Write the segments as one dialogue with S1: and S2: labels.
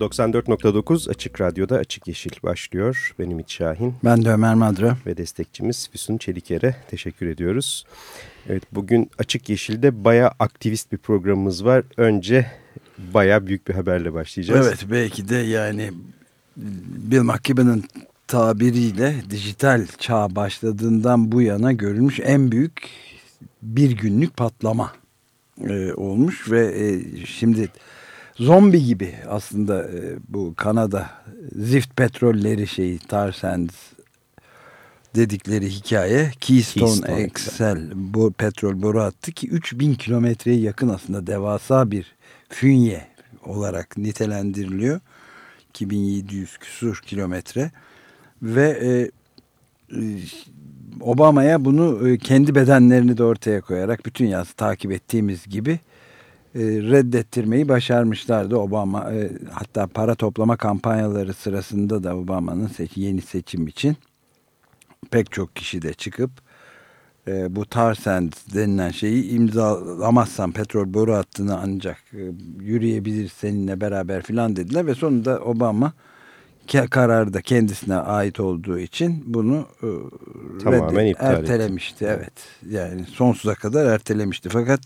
S1: ...94.9 Açık Radyo'da Açık Yeşil başlıyor. Benim Ümit Şahin.
S2: Ben de Ömer Madra.
S1: Ve destekçimiz Füsun Çeliker'e teşekkür ediyoruz. Evet bugün Açık Yeşil'de baya aktivist bir programımız var. Önce baya büyük bir haberle başlayacağız.
S2: Evet belki de yani Bill McKibben'ın tabiriyle dijital çağ başladığından bu yana görülmüş en büyük bir günlük patlama e, olmuş ve e, şimdi zombi gibi aslında e, bu Kanada zift petrolleri şeyi tar sands dedikleri hikaye. Keystone, Keystone Excel bu petrol boru hattı ki 3000 kilometreye yakın aslında devasa bir fünye olarak nitelendiriliyor. 2700 küsur kilometre. Ve e, Obama'ya bunu e, kendi bedenlerini de ortaya koyarak bütün yaz takip ettiğimiz gibi reddettirmeyi başarmışlardı Obama. E, hatta para toplama kampanyaları sırasında da Obama'nın seç, yeni seçim için pek çok kişi de çıkıp e, bu tar sand denilen şeyi imzalamazsan petrol boru hattını ancak e, yürüyebilir seninle beraber filan dediler ve sonunda Obama kararı da kendisine ait olduğu için bunu e,
S1: Tamamen iptal
S2: ertelemişti. Etti. Evet. Yani sonsuza kadar ertelemişti. Fakat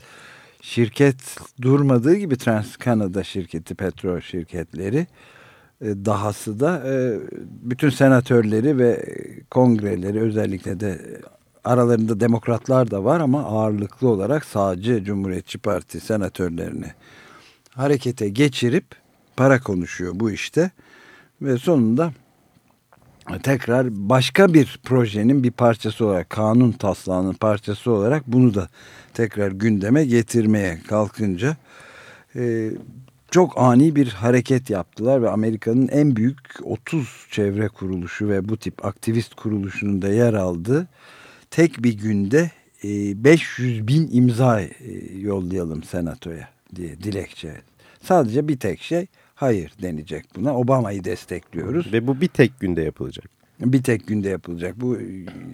S2: şirket durmadığı gibi Trans Canada şirketi, petrol şirketleri e, dahası da e, bütün senatörleri ve kongreleri özellikle de aralarında demokratlar da var ama ağırlıklı olarak sağcı Cumhuriyetçi Parti senatörlerini harekete geçirip para konuşuyor bu işte. Ve sonunda tekrar başka bir projenin bir parçası olarak kanun taslağının parçası olarak bunu da tekrar gündeme getirmeye kalkınca e, çok ani bir hareket yaptılar ve Amerika'nın en büyük 30 çevre kuruluşu ve bu tip aktivist kuruluşunun da yer aldığı tek bir günde e, 500 bin imza e, yollayalım senatoya diye dilekçe. Sadece bir tek şey hayır denecek buna. Obama'yı destekliyoruz.
S1: Ve bu bir tek günde yapılacak.
S2: Bir tek günde yapılacak. Bu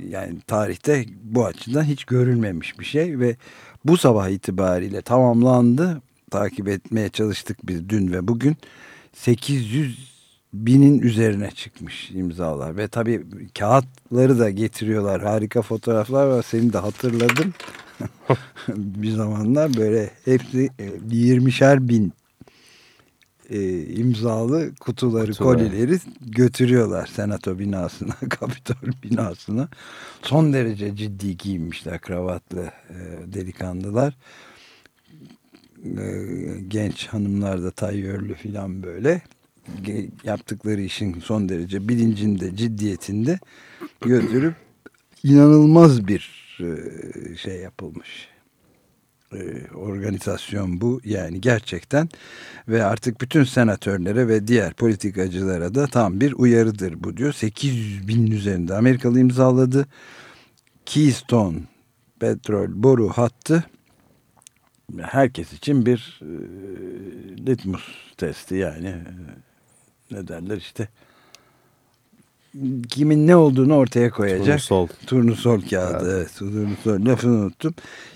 S2: yani tarihte bu açıdan hiç görülmemiş bir şey ve bu sabah itibariyle tamamlandı. Takip etmeye çalıştık biz dün ve bugün. 800 binin üzerine çıkmış imzalar ve tabii kağıtları da getiriyorlar. Harika fotoğraflar var. Seni de hatırladım. bir zamanlar böyle hepsi 20'şer e, bin e, imzalı kutuları, Kutular. kolileri götürüyorlar senato binasına, kapitol binasına. Son derece ciddi giyinmişler kravatlı e, delikanlılar. E, genç hanımlar da tayyörlü filan böyle yaptıkları işin son derece bilincinde, ciddiyetinde götürüp inanılmaz bir e, şey yapılmış organizasyon bu. Yani gerçekten ve artık bütün senatörlere ve diğer politikacılara da tam bir uyarıdır bu diyor. 800 bin üzerinde Amerikalı imzaladı. Keystone petrol boru hattı herkes için bir e, litmus testi yani e, ne derler işte kimin ne olduğunu ortaya koyacak.
S1: Turnusol.
S2: Turnusol kağıdı. Evet. Turnusol lafını unuttum.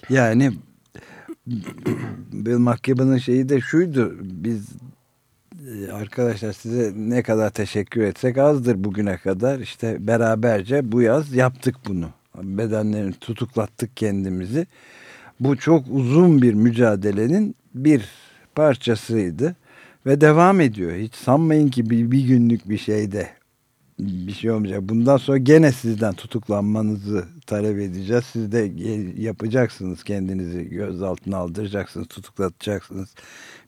S2: Yani Bill McKibben'ın şeyi de şuydu. Biz e, arkadaşlar size ne kadar teşekkür etsek azdır bugüne kadar. İşte beraberce bu yaz yaptık bunu. Bedenlerini tutuklattık kendimizi. Bu çok uzun bir mücadelenin bir parçasıydı. Ve devam ediyor. Hiç sanmayın ki bir, bir günlük bir şeyde bir şey olmayacak. Bundan sonra gene sizden tutuklanmanızı talep edeceğiz. Siz de yapacaksınız kendinizi gözaltına aldıracaksınız, tutuklatacaksınız.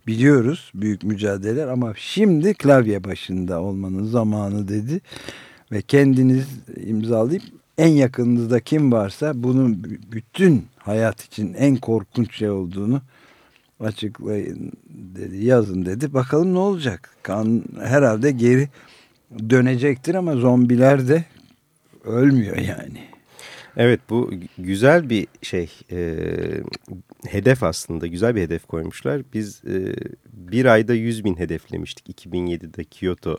S2: Biliyoruz büyük mücadeleler ama şimdi klavye başında olmanın zamanı dedi. Ve kendiniz imzalayıp en yakınınızda kim varsa bunun bütün hayat için en korkunç şey olduğunu açıklayın dedi, yazın dedi. Bakalım ne olacak? Kan herhalde geri dönecektir ama zombiler de ölmüyor yani.
S1: Evet bu güzel bir şey e, hedef aslında güzel bir hedef koymuşlar. Biz e, bir ayda 100 bin hedeflemiştik 2007'de Kyoto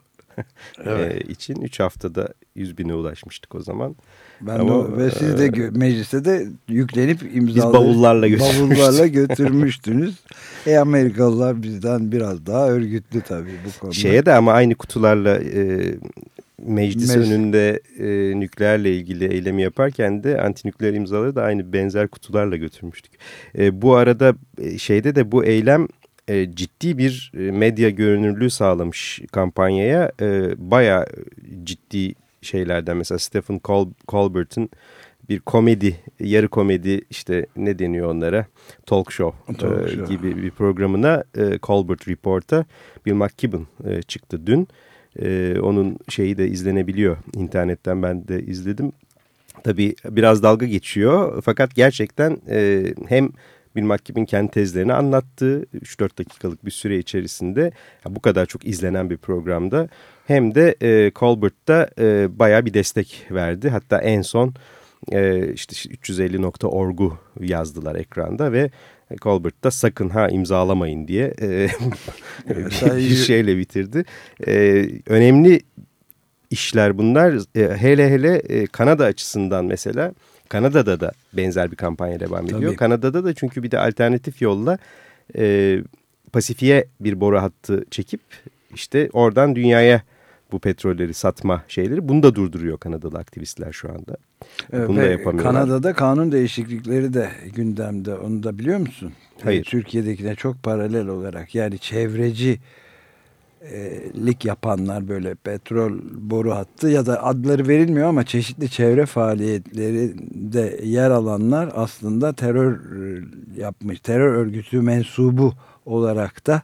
S1: evet. e, için. 3 haftada 100 bine ulaşmıştık o zaman.
S2: Ben Ama, de, ve siz de e, mecliste de yüklenip imzalayıp
S1: biz bavullarla.
S2: Bavullarla götürmüştünüz. e Amerikalılar bizden biraz daha örgütlü tabii bu konuda.
S1: Şeye de ama aynı kutularla e, meclis Meclis. önünde e, nükleerle ilgili eylemi yaparken de antinükleer imzaları da aynı benzer kutularla götürmüştük. E, bu arada e, şeyde de bu eylem e, ciddi bir e, medya görünürlüğü sağlamış kampanyaya. E, Baya ciddi şeylerden mesela Stephen Col Colbert'ın bir komedi, yarı komedi işte ne deniyor onlara? Talk show, Talk e, show. gibi bir programına e, Colbert Report'a Bill McKibben e, çıktı dün. E, onun şeyi de izlenebiliyor internetten ben de izledim. Tabii biraz dalga geçiyor fakat gerçekten e, hem Bill McKibben kendi tezlerini anlattığı 3-4 dakikalık bir süre içerisinde bu kadar çok izlenen bir programda hem de e, Colbert'ta e, bayağı bir destek verdi. Hatta en son e, işte 350.org'u yazdılar ekranda ve Colbert da sakın ha imzalamayın diye e, bir şeyle bitirdi. E, önemli işler bunlar. E, hele hele e, Kanada açısından mesela Kanada'da da benzer bir kampanya devam ediyor. Tabii. Kanada'da da çünkü bir de alternatif yolla e, Pasifik'e bir boru hattı çekip işte oradan dünyaya bu petrolleri satma şeyleri bunu da durduruyor Kanadalı aktivistler şu anda.
S2: Bunu Ve da yapamıyorlar. Kanada'da kanun değişiklikleri de gündemde onu da biliyor musun?
S1: Hayır.
S2: Türkiye'dekine çok paralel olarak yani çevreci lik yapanlar böyle petrol boru hattı ya da adları verilmiyor ama çeşitli çevre faaliyetlerinde yer alanlar aslında terör yapmış terör örgütü mensubu olarak da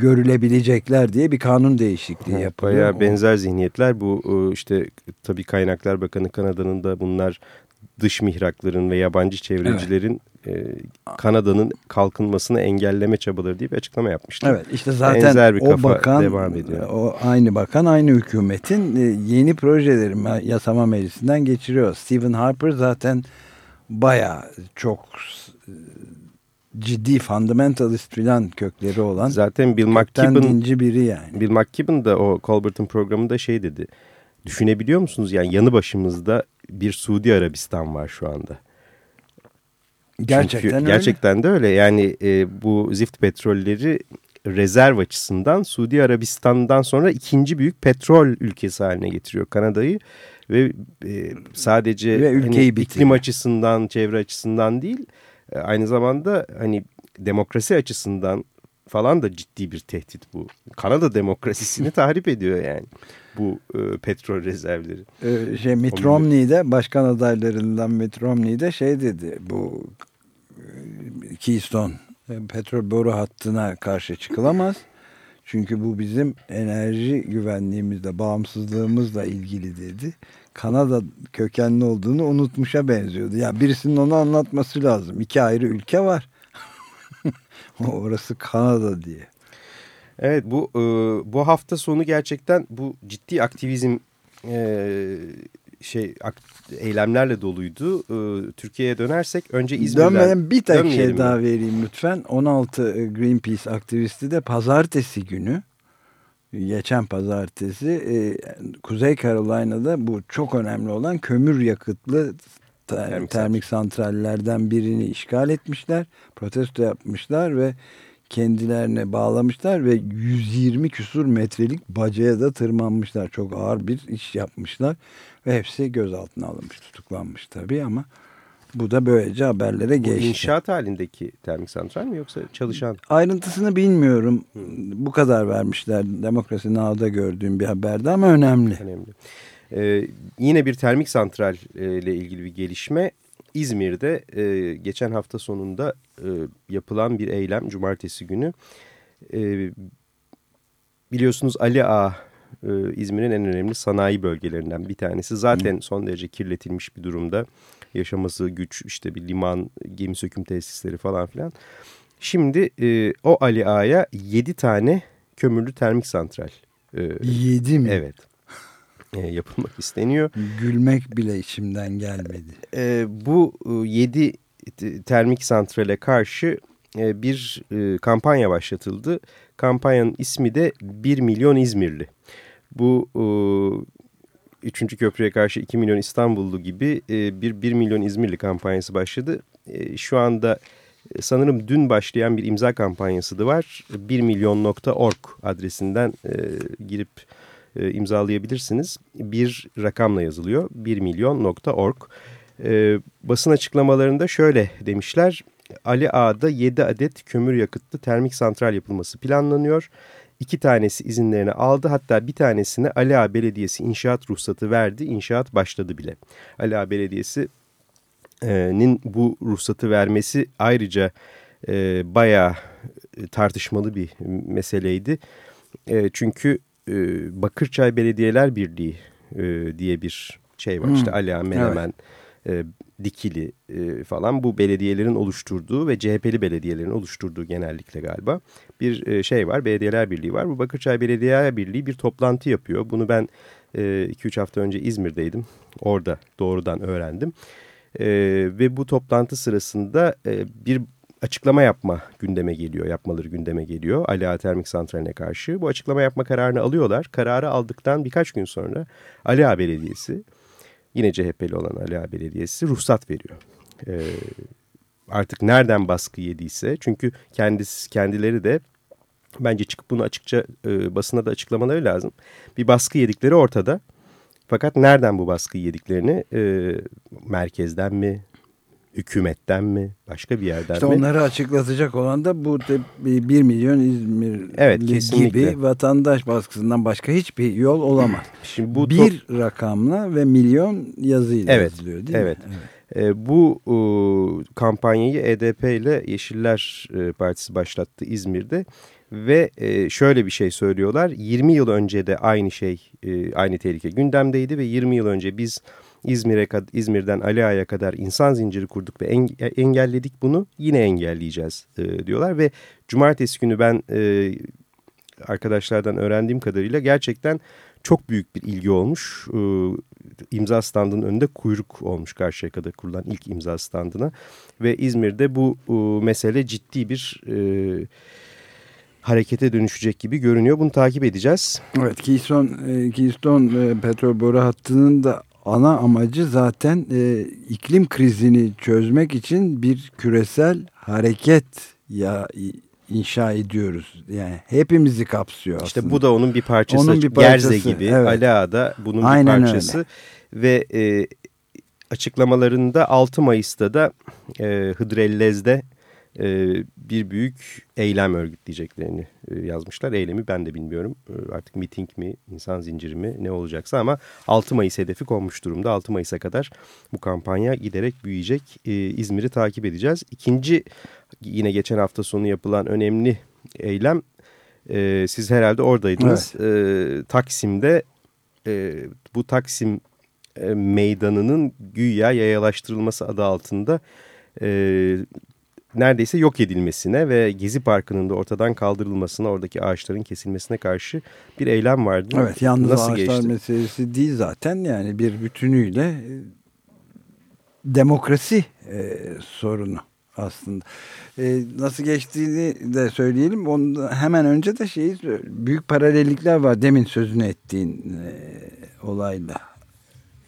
S2: görülebilecekler diye bir kanun değişikliği evet, yapılıyor.
S1: Bayağı benzer zihniyetler bu işte tabii Kaynaklar Bakanı Kanada'nın da bunlar dış mihrakların ve yabancı çevrecilerin evet. e, Kanada'nın kalkınmasını engelleme çabaları diye bir açıklama yapmıştı.
S2: Evet işte zaten Benzer bir o bakan devam ediyor. o aynı bakan aynı hükümetin e, yeni projeleri yasama meclisinden geçiriyor. Stephen Harper zaten baya çok ciddi fundamentalist filan kökleri olan
S1: zaten Bill McKibben
S2: biri yani.
S1: Bill McKibben da o Colbert'ın programında şey dedi. Düşünebiliyor musunuz yani yanı başımızda bir Suudi Arabistan var şu anda.
S2: Gerçekten
S1: Çünkü, öyle. Gerçekten de öyle. Yani e, bu zift petrolleri rezerv açısından Suudi Arabistan'dan sonra ikinci büyük petrol ülkesi haline getiriyor Kanada'yı. Ve e, sadece
S2: ve ülkeyi hani,
S1: iklim açısından, çevre açısından değil e, aynı zamanda hani demokrasi açısından falan da ciddi bir tehdit bu. Kanada demokrasisini tahrip ediyor yani bu e, petrol rezervleri.
S2: Ee, şey Mitt Romney de başkan adaylarından Mitt Romney de şey dedi bu e, Keystone e, petrol boru hattına karşı çıkılamaz. Çünkü bu bizim enerji güvenliğimizle, bağımsızlığımızla ilgili dedi. Kanada kökenli olduğunu unutmuşa benziyordu. Ya yani birisinin onu anlatması lazım. İki ayrı ülke var. Orası Kanada diye.
S1: Evet bu e, bu hafta sonu gerçekten bu ciddi aktivizm e, şey eylemlerle doluydu. E, Türkiye'ye dönersek önce İzmir'den
S2: Dönmeden bir tek şey daha vereyim lütfen. 16 e, Greenpeace aktivisti de pazartesi günü geçen pazartesi e, Kuzey Carolina'da bu çok önemli olan kömür yakıtlı termik, termik santrallerden birini işgal etmişler. Protesto yapmışlar ve kendilerine bağlamışlar ve 120 küsur metrelik bacaya da tırmanmışlar. Çok ağır bir iş yapmışlar ve hepsi gözaltına alınmış, tutuklanmış tabii ama bu da böylece haberlere geçti. Bu
S1: inşaat halindeki termik santral mi yoksa çalışan?
S2: Ayrıntısını bilmiyorum. Bu kadar vermişler. Demokrasi Now'da gördüğüm bir haberde ama önemli.
S1: Önemli. Ee, yine bir termik santral e, ile ilgili bir gelişme. İzmir'de e, geçen hafta sonunda e, yapılan bir eylem cumartesi günü. E, biliyorsunuz Ali Ağa e, İzmir'in en önemli sanayi bölgelerinden bir tanesi. Zaten son derece kirletilmiş bir durumda. Yaşaması güç işte bir liman, gemi söküm tesisleri falan filan. Şimdi e, o Ali Ağa'ya 7 tane kömürlü termik santral E,
S2: mi?
S1: Evet. E, yapılmak isteniyor.
S2: Gülmek bile içimden gelmedi.
S1: E, bu e, yedi termik santrale karşı e, bir e, kampanya başlatıldı. Kampanyanın ismi de 1 milyon İzmirli. Bu e, 3. köprüye karşı 2 milyon İstanbullu gibi e, bir 1 milyon İzmirli kampanyası başladı. E, şu anda sanırım dün başlayan bir imza kampanyası da var. 1milyon.org adresinden e, girip e, imzalayabilirsiniz. Bir rakamla yazılıyor. 1milyon.org. E, basın açıklamalarında şöyle demişler. Ali Ağa'da 7 adet kömür yakıtlı termik santral yapılması planlanıyor. İki tanesi izinlerini aldı hatta bir tanesine Ali Ağa Belediyesi inşaat ruhsatı verdi. İnşaat başladı bile. Ali Ağa Belediyesi'nin bu ruhsatı vermesi ayrıca e, bayağı tartışmalı bir meseleydi. E, çünkü e, Bakırçay Belediyeler Birliği e, diye bir şey var. Hmm. İşte Ali Ağa, Menemen, evet. e, Dikili e, falan bu belediyelerin oluşturduğu ve CHP'li belediyelerin oluşturduğu genellikle galiba bir e, şey var. Belediyeler Birliği var. Bu Bakırçay Belediyeler Birliği bir toplantı yapıyor. Bunu ben 2-3 e, hafta önce İzmir'deydim. Orada doğrudan öğrendim. E, ve bu toplantı sırasında e, bir açıklama yapma gündeme geliyor, yapmaları gündeme geliyor Ali Ağa Termik Santrali'ne karşı. Bu açıklama yapma kararını alıyorlar. Kararı aldıktan birkaç gün sonra Ali Ağa Belediyesi yine CHP'li olan Ali Ağa Belediyesi ruhsat veriyor. Ee, artık nereden baskı yediyse çünkü kendisi kendileri de bence çıkıp bunu açıkça e, basına da açıklamaları lazım. Bir baskı yedikleri ortada. Fakat nereden bu baskı yediklerini e, merkezden mi, hükümetten mi, başka bir yerden
S2: işte
S1: mi?
S2: onları açıklatacak olan da bu 1 milyon İzmir evet, gibi vatandaş baskısından başka hiçbir yol olamaz. Şimdi bu bir rakamla ve milyon yazıyla evet, yazılıyor değil
S1: evet. mi? Evet. E, bu e, kampanyayı EDP ile Yeşiller e, Partisi başlattı İzmir'de ve e, şöyle bir şey söylüyorlar. 20 yıl önce de aynı şey, e, aynı tehlike gündemdeydi ve 20 yıl önce biz İzmir'e İzmir'den Ali Ağa'ya kadar insan zinciri kurduk ve engelledik bunu yine engelleyeceğiz e, diyorlar ve cumartesi günü ben e, arkadaşlardan öğrendiğim kadarıyla gerçekten çok büyük bir ilgi olmuş. E, imza standının önünde kuyruk olmuş Karşıyaka'da kurulan ilk imza standına ve İzmir'de bu e, mesele ciddi bir e, harekete dönüşecek gibi görünüyor. Bunu takip edeceğiz.
S2: Evet Keystone, e, Keystone petrol boru hattının da ana amacı zaten e, iklim krizini çözmek için bir küresel hareket ya inşa ediyoruz. Yani hepimizi kapsıyor aslında.
S1: İşte bu da onun bir parçası. Onun bir parçası. Gerze gibi, evet. Ala bunun Aynen bir parçası. Öyle. Ve e, açıklamalarında 6 Mayıs'ta da e, Hıdrellez'de bir büyük eylem örgütleyeceklerini e, yazmışlar. Eylemi ben de bilmiyorum. E, artık miting mi, insan zinciri mi ne olacaksa ama 6 Mayıs hedefi konmuş durumda. 6 Mayıs'a kadar bu kampanya giderek büyüyecek. İzmir'i takip edeceğiz. İkinci yine geçen hafta sonu yapılan önemli eylem siz herhalde oradaydınız. Evet. Taksim'de bu Taksim meydanının güya yayalaştırılması adı altında neredeyse yok edilmesine ve Gezi Parkı'nın da ortadan kaldırılmasına, oradaki ağaçların kesilmesine karşı bir eylem vardı.
S2: Evet, yalnız Nasıl ağaçlar geçti? meselesi değil zaten yani bir bütünüyle e, demokrasi e, sorunu aslında. E, nasıl geçtiğini de söyleyelim. Ondan hemen önce de şeyi büyük paralellikler var demin sözünü ettiğin e, olayla.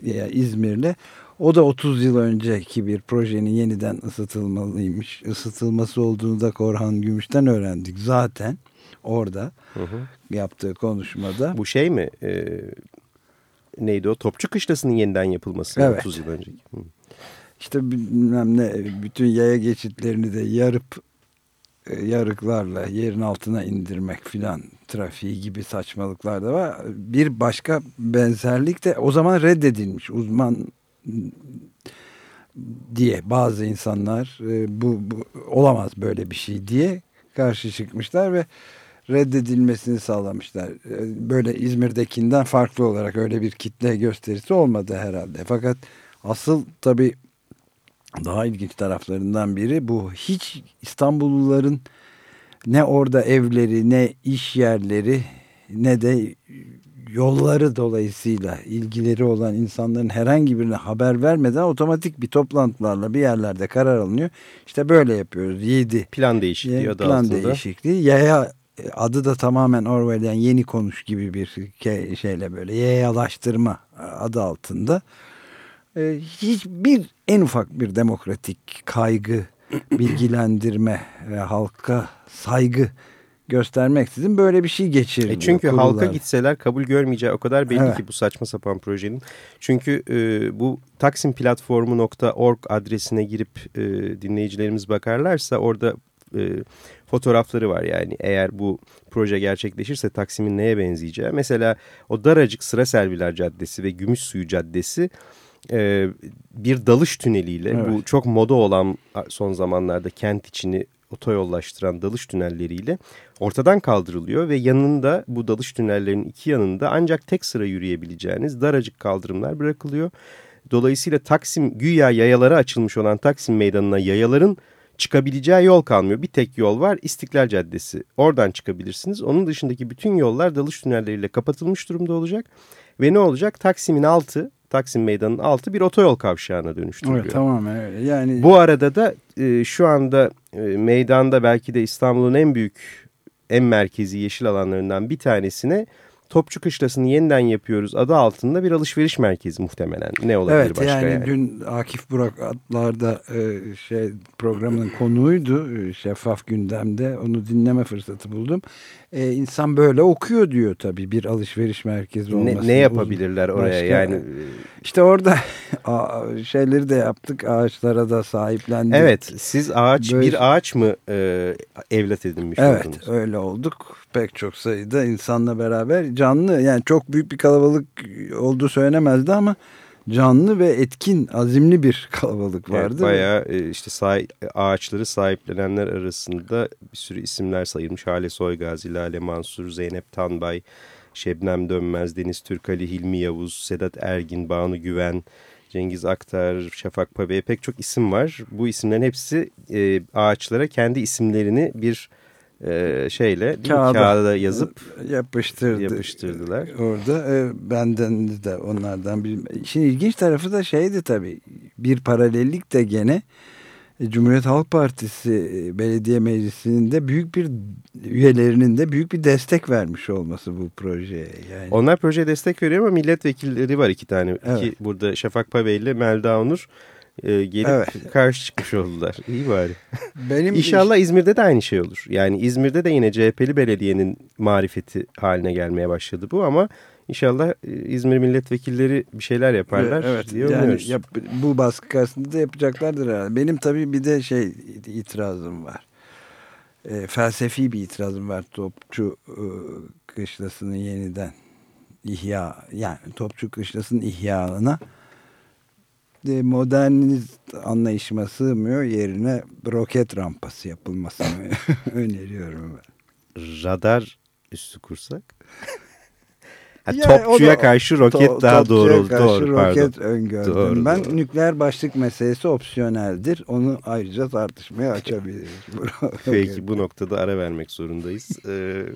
S2: Ya, İzmir'le o da 30 yıl önceki bir projenin yeniden ısıtılmalıymış. Isıtılması olduğunu da Korhan Gümüş'ten öğrendik zaten orada hı hı. yaptığı konuşmada.
S1: Bu şey mi? E, neydi o? Topçu Kışlası'nın yeniden yapılması evet. 30 yıl önceki. Hı.
S2: İşte bilmem ne bütün yaya geçitlerini de yarıp e, yarıklarla yerin altına indirmek filan trafiği gibi saçmalıklar da var. Bir başka benzerlik de o zaman reddedilmiş uzman diye bazı insanlar e, bu, bu olamaz böyle bir şey diye karşı çıkmışlar ve reddedilmesini sağlamışlar. E, böyle İzmir'dekinden farklı olarak öyle bir kitle gösterisi olmadı herhalde. Fakat asıl tabii daha ilginç taraflarından biri bu hiç İstanbulluların ne orada evleri ne iş yerleri ne de yolları dolayısıyla ilgileri olan insanların herhangi birine haber vermeden otomatik bir toplantılarla bir yerlerde karar alınıyor. İşte böyle yapıyoruz. 7
S1: plan değişikliği adı
S2: plan
S1: altında.
S2: değişikliği. Yaya adı da tamamen Orwell'den yeni konuş gibi bir şeyle böyle yayalaştırma adı altında. Ee, hiçbir en ufak bir demokratik kaygı, bilgilendirme ve halka saygı göstermeksizin böyle bir şey geçiriliyor.
S1: E çünkü
S2: kurullar.
S1: halka gitseler kabul görmeyeceği o kadar belli
S2: Evet.
S1: ki bu saçma sapan projenin. Çünkü e, bu taksimplatformu.org adresine girip e, dinleyicilerimiz bakarlarsa orada e, fotoğrafları var yani eğer bu proje gerçekleşirse Taksim'in neye benzeyeceği. Mesela o daracık Sıra Serviler Caddesi ve Gümüşsuyu Caddesi e, bir dalış tüneliyle
S2: Evet.
S1: bu çok moda olan son zamanlarda kent içini otoyollaştıran dalış tünelleriyle ortadan kaldırılıyor ve yanında bu dalış tünellerinin iki yanında ancak tek sıra yürüyebileceğiniz daracık kaldırımlar bırakılıyor. Dolayısıyla Taksim güya yayalara açılmış olan Taksim Meydanı'na yayaların çıkabileceği yol kalmıyor. Bir tek yol var İstiklal Caddesi. Oradan çıkabilirsiniz. Onun dışındaki bütün yollar dalış tünelleriyle kapatılmış durumda olacak. Ve ne olacak? Taksim'in altı, Taksim Meydanı'nın altı bir otoyol kavşağına dönüştürülüyor.
S2: Evet, tamamen öyle. Yani
S1: Bu arada da e, şu anda e, meydanda belki de İstanbul'un en büyük, en merkezi yeşil alanlarından bir tanesine Topçu Kışlası'nı yeniden yapıyoruz adı altında bir alışveriş merkezi muhtemelen. Ne olabilir
S2: Evet
S1: başka
S2: yani,
S1: yani?
S2: dün Akif Burak adlarda e, şey programının konuğuydu e, şeffaf gündemde onu dinleme fırsatı buldum. E, insan böyle okuyor diyor tabii bir alışveriş merkezi olması.
S1: Ne, ne yapabilirler oraya
S2: Başka-
S1: yani?
S2: İşte orada şeyleri de yaptık ağaçlara da sahiplendik.
S1: Evet siz ağaç
S2: Böyle-
S1: bir ağaç mı e, evlat edinmiş
S2: Evet
S1: oldunuz?
S2: öyle olduk. Pek çok sayıda insanla beraber canlı yani çok büyük bir kalabalık olduğu söylenemezdi ama canlı ve etkin azimli bir kalabalık
S1: Evet,
S2: vardı.
S1: bayağı e, işte ağaçları sahiplenenler arasında bir sürü isimler sayılmış. Hale Soygazi, Lale Mansur, Zeynep Tanbay, Şebnem Dönmez, Deniz Türkali, Hilmi Yavuz, Sedat Ergin, Banu Güven, Cengiz Aktar, Şafak Pabe pek çok isim var. Bu isimlerin hepsi e, ağaçlara kendi isimlerini bir e, şeyle?
S2: Kağıda.
S1: kağıda yazıp
S2: yapıştırdı.
S1: yapıştırdılar.
S2: Orada e, benden de onlardan bir. Şimdi ilginç tarafı da şeydi tabii. Bir paralellik de gene e, Cumhuriyet Halk Partisi e, belediye meclisinin de büyük bir üyelerinin de büyük bir destek vermiş olması bu projeye. Yani.
S1: Onlar projeye destek veriyor ama milletvekilleri var iki tane.
S2: Evet.
S1: İki, burada Şafak Pabe ile Melda Onur e, gelip
S2: Evet.
S1: karşı çıkmış oldular. İyi bari.
S2: Benim
S1: İnşallah İzmir'de de aynı şey olur. Yani İzmir'de de yine CHP'li belediyenin marifeti haline gelmeye başladı bu ama inşallah e, İzmir milletvekilleri bir şeyler yaparlar
S2: Evet,
S1: diye
S2: yani
S1: umuyoruz.
S2: yap, bu baskı karşısında da yapacaklardır herhalde. Benim tabii bir de şey itirazım var. E, felsefi bir itirazım var Topçu e, Kışlası'nın yeniden ihya yani Topçu Kışlası'nın ihyalına modernist anlayışıma sığmıyor yerine roket rampası yapılmasını öneriyorum ben.
S1: Radar üstü kursak. Ha,
S2: Yani
S1: topçuya
S2: da-
S1: karşı roket
S2: To-
S1: daha doğru.
S2: karşı
S1: Doğru, pardon.
S2: roket öngördüm.
S1: Doğru,
S2: ben
S1: doğru.
S2: nükleer başlık meselesi opsiyoneldir. Onu ayrıca tartışmaya açabiliriz.
S1: Peki bu noktada ara vermek zorundayız. Ee, e,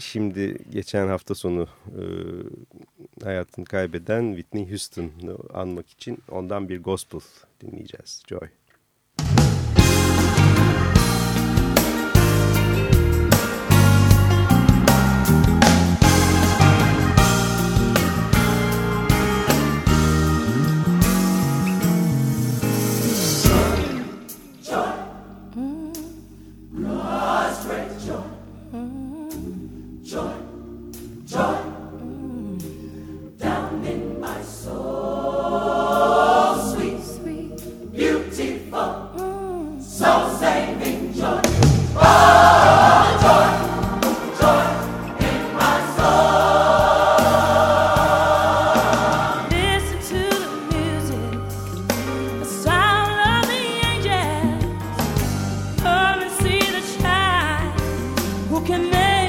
S1: şimdi geçen hafta sonu e, hayatını kaybeden Whitney Houston'u anmak için ondan bir gospel dinleyeceğiz. Joy.
S3: the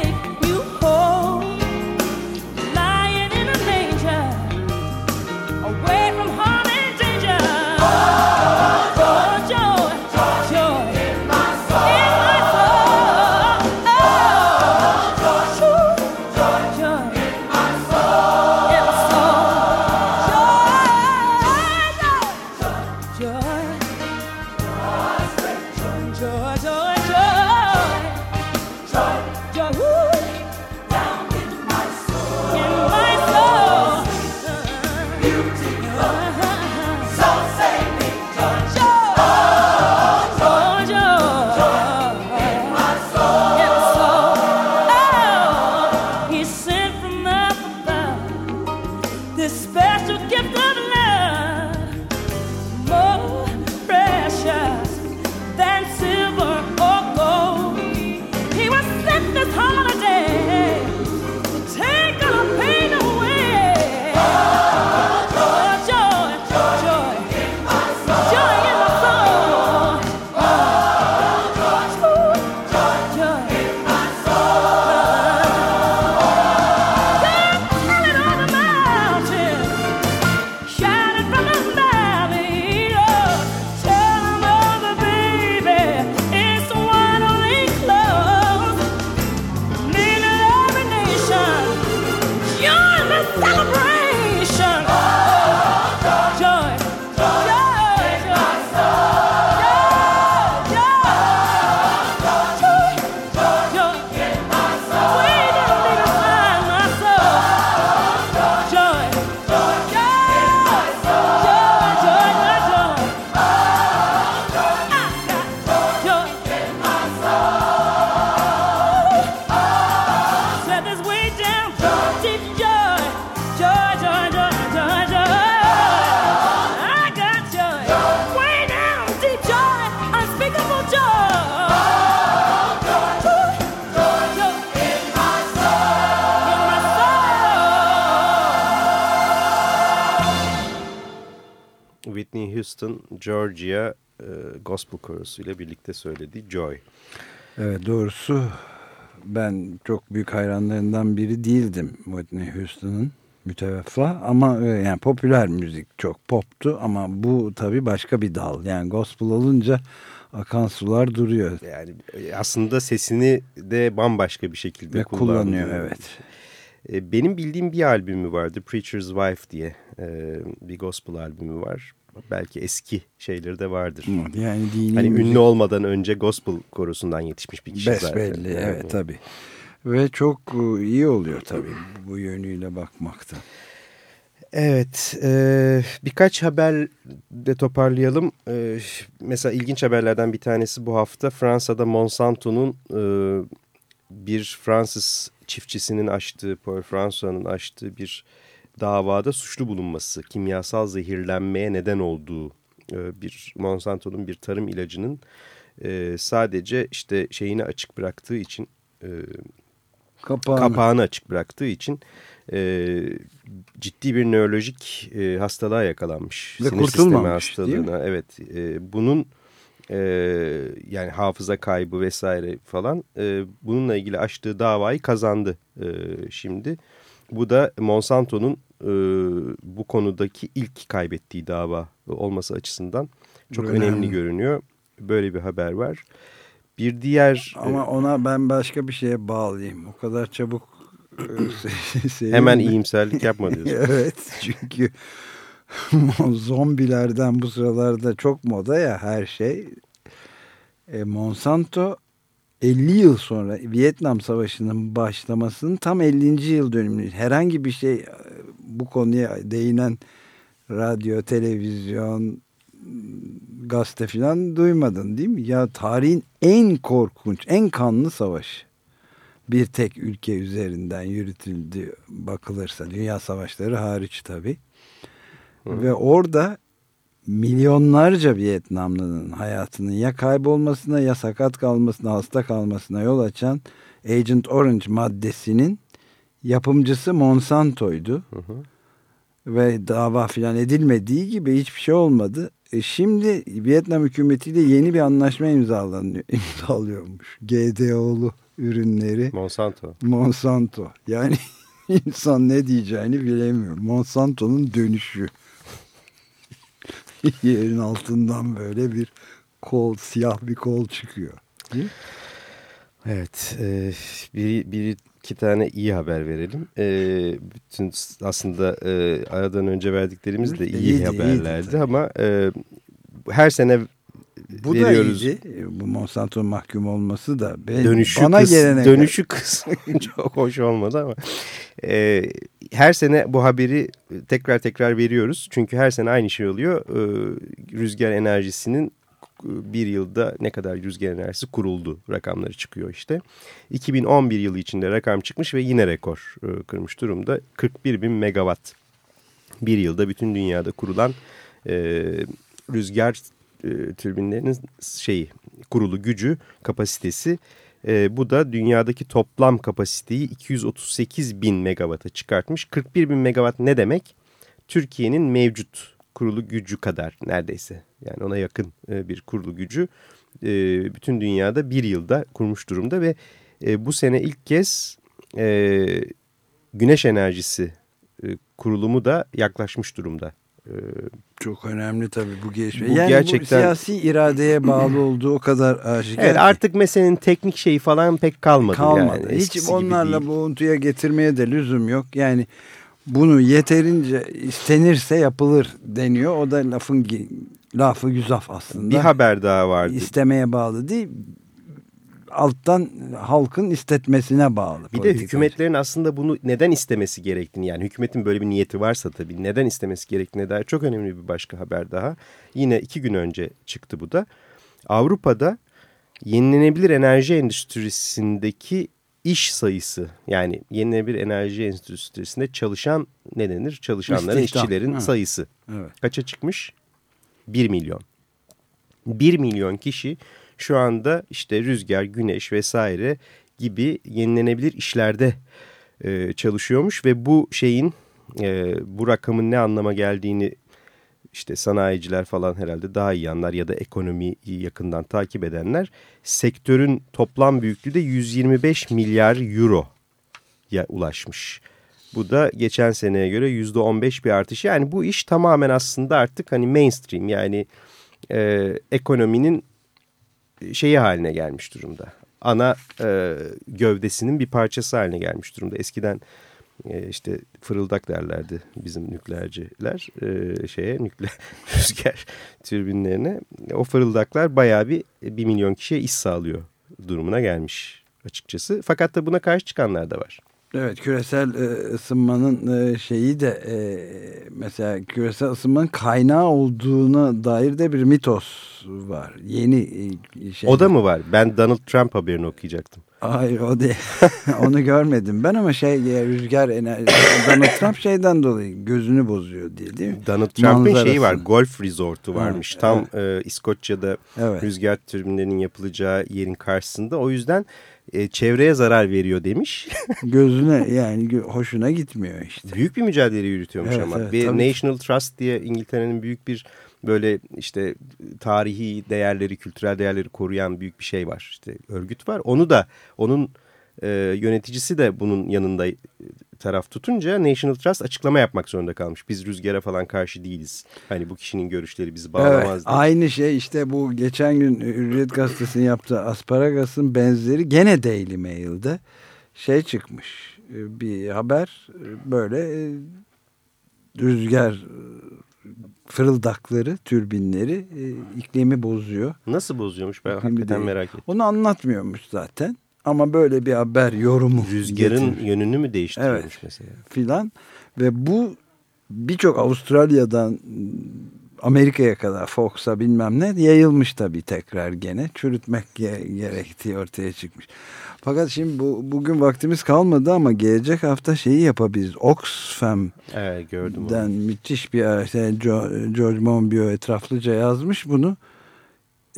S1: coming Houston, Georgia e, gospel korosuyla birlikte söylediği Joy.
S2: Evet doğrusu ben çok büyük hayranlarından biri değildim Whitney Houston'ın müteveffa ama e, yani popüler müzik çok poptu ama bu tabii başka bir dal yani gospel olunca akan sular duruyor
S1: Yani e, aslında sesini de bambaşka bir şekilde
S2: ve
S1: kullanıyor.
S2: kullanıyor evet.
S1: E, Benim bildiğim bir albümü vardı. Preacher's Wife diye bir gospel albümü var. Belki eski şeyleri de vardır.
S2: Yani dini
S1: Hani
S2: müzik
S1: ünlü olmadan önce gospel korosundan yetişmiş bir kişi zaten.
S2: besbelli
S1: Yani.
S2: evet tabii ve çok e, iyi oluyor tabii bu yönüyle bakmakta.
S1: Evet, e, birkaç haber de toparlayalım. E, mesela ilginç haberlerden bir tanesi bu hafta Fransa'da Monsanto'nun e, bir Fransız çiftçisinin açtığı, Paul François'ın açtığı bir davada suçlu bulunması, kimyasal zehirlenmeye neden olduğu e, bir Monsanto'nun bir tarım ilacının e, sadece işte şeyini açık bıraktığı için e,
S2: Kapağını.
S1: kapağını açık bıraktığı için e, ciddi bir nörolojik e, hastalığa yakalanmış.
S2: Ve
S1: Sinir sistemi hastalığına. Evet. E, bunun e, yani hafıza kaybı vesaire falan e, bununla ilgili açtığı davayı kazandı e, şimdi. Bu da Monsanto'nun e, bu konudaki ilk kaybettiği dava olması açısından çok
S2: Önemli.
S1: önemli görünüyor. Böyle bir haber var. Bir diğer
S2: Ama ona ben başka bir şeye bağlayayım. O kadar çabuk e,
S1: hemen iyimserlik yapma diyorsun.
S2: evet çünkü zombilerden bu sıralarda çok moda ya her şey. E, Monsanto 50 yıl sonra Vietnam Savaşı'nın başlamasının tam 50. yıl dönümü. Herhangi bir şey e, bu konuya değinen radyo, televizyon, gazete falan duymadın değil mi? Ya tarihin en korkunç, en kanlı savaşı. Bir tek ülke üzerinden yürütüldü bakılırsa. Dünya savaşları hariç tabii. Ve orada milyonlarca Vietnamlının hayatının ya kaybolmasına ya sakat kalmasına, hasta kalmasına yol açan Agent Orange maddesinin yapımcısı Monsanto'ydu. Ve dava filan edilmediği gibi hiçbir şey olmadı. E şimdi Vietnam hükümetiyle yeni bir anlaşma imzalanıyor, imzalıyormuş. GDO'lu ürünleri
S1: Monsanto.
S2: Monsanto. Yani insan ne diyeceğini bilemiyor. Monsanto'nun dönüşü. Yerin altından böyle bir kol, siyah bir kol çıkıyor. Değil mi?
S1: Evet, e, bir, bir iki tane iyi haber verelim. E, bütün aslında e, aradan önce verdiklerimiz de iyi
S2: iyiydi,
S1: haberlerdi
S2: iyiydi
S1: ama e, her sene
S2: Bu
S1: veriyoruz.
S2: da iyiydi. Bu Monsanto mahkum olması da ben,
S1: Dönüşü,
S2: bana
S1: kıs,
S2: gelene
S1: dönüşü kısmı çok hoş olmadı ama e, her sene bu haberi tekrar tekrar veriyoruz. Çünkü her sene aynı şey oluyor. E, rüzgar enerjisinin bir yılda ne kadar rüzgar enerjisi kuruldu rakamları çıkıyor işte. 2011 yılı içinde rakam çıkmış ve yine rekor e, kırmış durumda. 41 bin megawatt bir yılda bütün dünyada kurulan e, rüzgar e, türbinlerinin şeyi kurulu gücü kapasitesi. E, bu da dünyadaki toplam kapasiteyi 238 bin megawatt'a çıkartmış. 41 bin megawatt ne demek? Türkiye'nin mevcut kurulu gücü kadar neredeyse yani ona yakın e, bir kurulu gücü e, bütün dünyada bir yılda kurmuş durumda ve e, bu sene ilk kez e, güneş enerjisi e, kurulumu da yaklaşmış durumda.
S2: Çok önemli tabii bu gelişme.
S1: Bu
S2: yani
S1: gerçekten-
S2: bu siyasi iradeye bağlı olduğu o kadar aşikar.
S1: evet artık meselenin teknik şeyi falan pek kalmadı.
S2: kalmadı.
S1: Yani.
S2: Hiç onlarla boğuntuya getirmeye de lüzum yok. Yani bunu yeterince istenirse yapılır deniyor. O da lafın lafı güzaf aslında.
S1: Bir haber daha vardı.
S2: istemeye bağlı değil. Alttan halkın istetmesine bağlı.
S1: Bir de hükümetlerin aslında bunu neden istemesi gerektiğini yani hükümetin böyle bir niyeti varsa tabii neden istemesi gerektiğine dair çok önemli bir başka haber daha. Yine iki gün önce çıktı bu da. Avrupa'da yenilenebilir enerji endüstrisindeki iş sayısı yani yenilenebilir enerji endüstrisinde çalışan ne denir? Çalışanların,
S2: İstihdam.
S1: işçilerin
S2: Ha.
S1: sayısı.
S2: Evet.
S1: Kaça çıkmış? 1 milyon. 1 milyon kişi şu anda işte rüzgar, güneş vesaire gibi yenilenebilir işlerde e, çalışıyormuş ve bu şeyin e, bu rakamın ne anlama geldiğini işte sanayiciler falan herhalde daha iyi anlar ya da ekonomiyi yakından takip edenler sektörün toplam büyüklüğü de 125 milyar euro ya ulaşmış. Bu da geçen seneye göre %15 bir artış. Yani bu iş tamamen aslında artık hani mainstream yani e, ekonominin şeyi haline gelmiş durumda. Ana e, gövdesinin bir parçası haline gelmiş durumda. Eskiden e, işte fırıldak derlerdi bizim nükleerciler e, şeye nükleer rüzgar türbinlerine. O fırıldaklar bayağı bir bir milyon kişiye iş sağlıyor durumuna gelmiş açıkçası. Fakat da buna karşı çıkanlar da var.
S2: Evet küresel e, ısınmanın e, şeyi de e, mesela küresel ısınmanın kaynağı olduğuna dair de bir mitos var. Yeni e, şey.
S1: O da mı var? Ben Donald Trump haberini okuyacaktım.
S2: Hayır o değil. Onu görmedim ben ama şey rüzgar enerjisi Donald Trump şeyden dolayı gözünü bozuyor diye değil mi?
S1: Donald Trump'ın şeyi var. Golf resortu varmış.
S2: Evet,
S1: Tam e, İskoçya'da
S2: Evet.
S1: rüzgar türbinlerinin yapılacağı yerin karşısında. O yüzden e, çevreye zarar veriyor demiş.
S2: Gözüne yani hoşuna gitmiyor işte.
S1: büyük bir mücadele yürütüyormuş
S2: Evet,
S1: ama.
S2: evet,
S1: bir
S2: tabii.
S1: National Trust diye İngiltere'nin büyük bir böyle işte tarihi değerleri, kültürel değerleri koruyan büyük bir şey var. İşte örgüt var. Onu da onun e, yöneticisi de bunun yanında e, taraf tutunca National Trust açıklama yapmak zorunda kalmış. Biz rüzgara falan karşı değiliz. Hani bu kişinin görüşleri bizi bağlamaz
S2: Evet,
S1: diye.
S2: aynı şey işte bu geçen gün Hürriyet Gazetesi'nin yaptığı Asparagas'ın benzeri gene Daily Mail'de şey çıkmış e, bir haber e, böyle e, rüzgar e, fırıldakları, türbinleri e, iklimi bozuyor.
S1: Nasıl bozuyormuş ben
S2: Gibi
S1: hakikaten
S2: değil.
S1: merak ettim.
S2: Onu anlatmıyormuş zaten ama böyle bir haber yorumu
S1: Rüzgarın
S2: getirmiş
S1: yönünü mü değiştiriyormuş
S2: Evet.
S1: mesela?
S2: filan ve bu birçok Avustralya'dan Amerika'ya kadar Fox'a bilmem ne yayılmış tabii tekrar gene çürütmek ge- gerektiği ortaya çıkmış. Fakat şimdi bu, bugün vaktimiz kalmadı ama gelecek hafta şeyi yapabiliriz. Oxfam'den
S1: Evet gördüm onu.
S2: müthiş bir. Yani Jo- George Monbiot etraflıca yazmış bunu.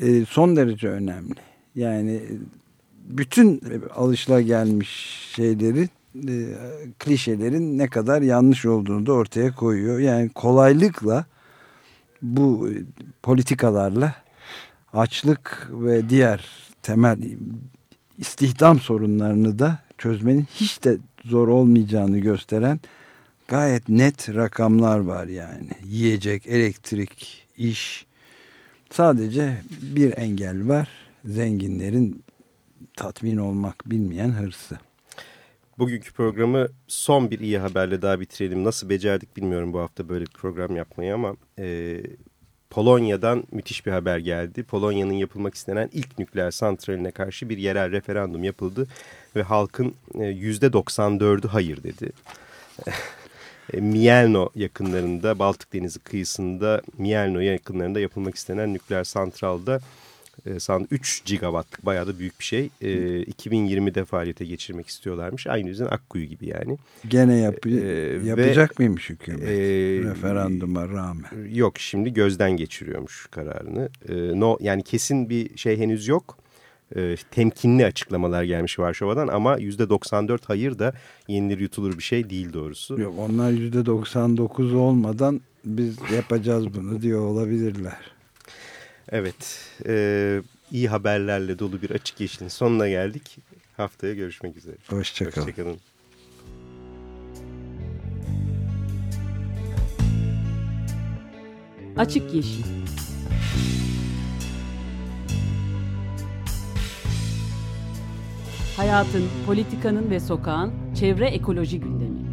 S2: E, son derece önemli. Yani bütün alışılagelmiş şeyleri e, klişelerin ne kadar yanlış olduğunu da ortaya koyuyor. Yani kolaylıkla bu politikalarla açlık ve diğer temel istihdam sorunlarını da çözmenin hiç de zor olmayacağını gösteren gayet net rakamlar var yani. Yiyecek, elektrik, iş. Sadece bir engel var. Zenginlerin tatmin olmak bilmeyen hırsı.
S1: Bugünkü programı son bir iyi haberle daha bitirelim. Nasıl becerdik bilmiyorum bu hafta böyle bir program yapmayı ama e, Polonya'dan müthiş bir haber geldi. Polonya'nın yapılmak istenen ilk nükleer santraline karşı bir yerel referandum yapıldı ve halkın e, yüzde 94'ü hayır dedi. E, Mielno yakınlarında, Baltık Denizi kıyısında Mielno yakınlarında yapılmak istenen nükleer santralda e, san 3 gigawattlık bayağı da büyük bir şey. E, 2020'de faaliyete geçirmek istiyorlarmış. Aynı yüzden Akkuyu gibi yani.
S2: Gene yap
S1: E,
S2: yapacak
S1: ve,
S2: mıymış hükümet?
S1: E,
S2: referanduma rağmen.
S1: Yok şimdi gözden geçiriyormuş kararını. E, no yani kesin bir şey henüz yok. E, temkinli açıklamalar gelmiş Varşova'dan ama %94 hayır da yenilir yutulur bir şey değil doğrusu.
S2: Yok onlar %99 olmadan biz yapacağız bunu diyor olabilirler.
S1: Evet e, iyi haberlerle dolu bir açık yeşilin sonuna geldik. Haftaya görüşmek üzere.
S2: Hoşçakalın.
S1: Hoşçakalın.
S4: Açık Yeşil Hayatın, politikanın ve sokağın çevre ekoloji gündemi.